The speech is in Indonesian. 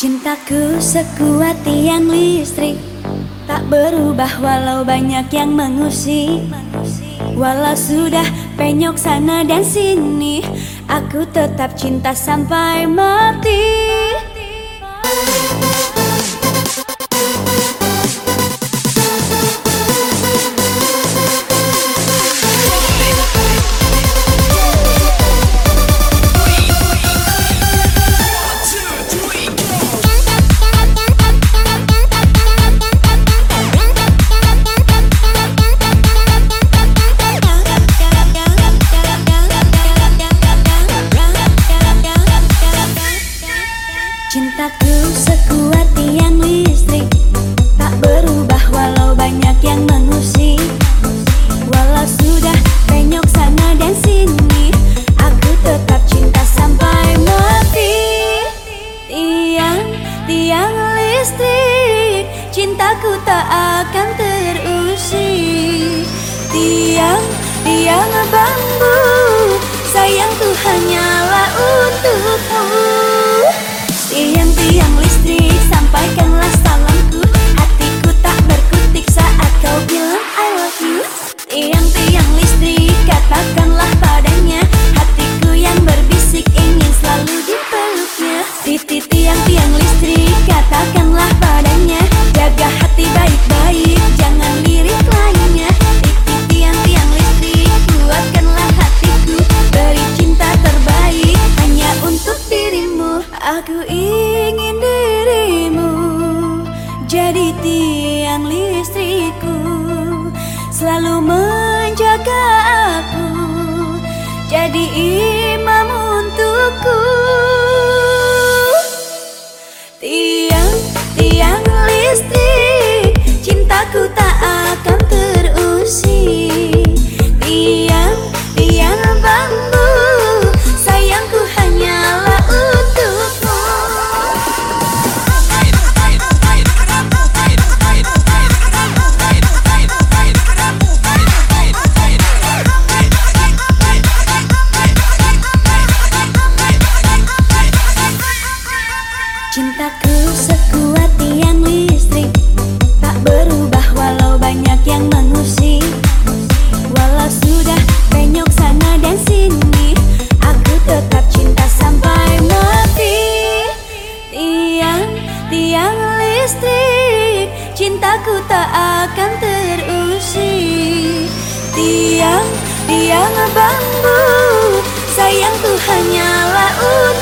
Cintaku sekuat tiang listrik Tak berubah walau banyak yang mengusik. Walau sudah penyok sana dan sini Aku tetap cinta sampai mati Cintaku sekuat tiang listrik. Tak berubah walau banyak yang mengusik. Walau sudah penyok sana dan sini Aku tetap cinta sampai mati. Tiang, tiang listrik Cintaku tak akan terusik. Tiang, tiang bambu Sayang Tuhan hanyalah untukmu siempre ingin dirimu jadi tiang listrikku Selalu menjaga aku. Jadi imam listrik Cintaku tak akan terusik. Tiang, tiang bambu Sayangku hanyalah untuk